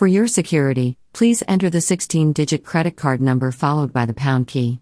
For your security, please enter the 16 digit credit card number followed by the pound key.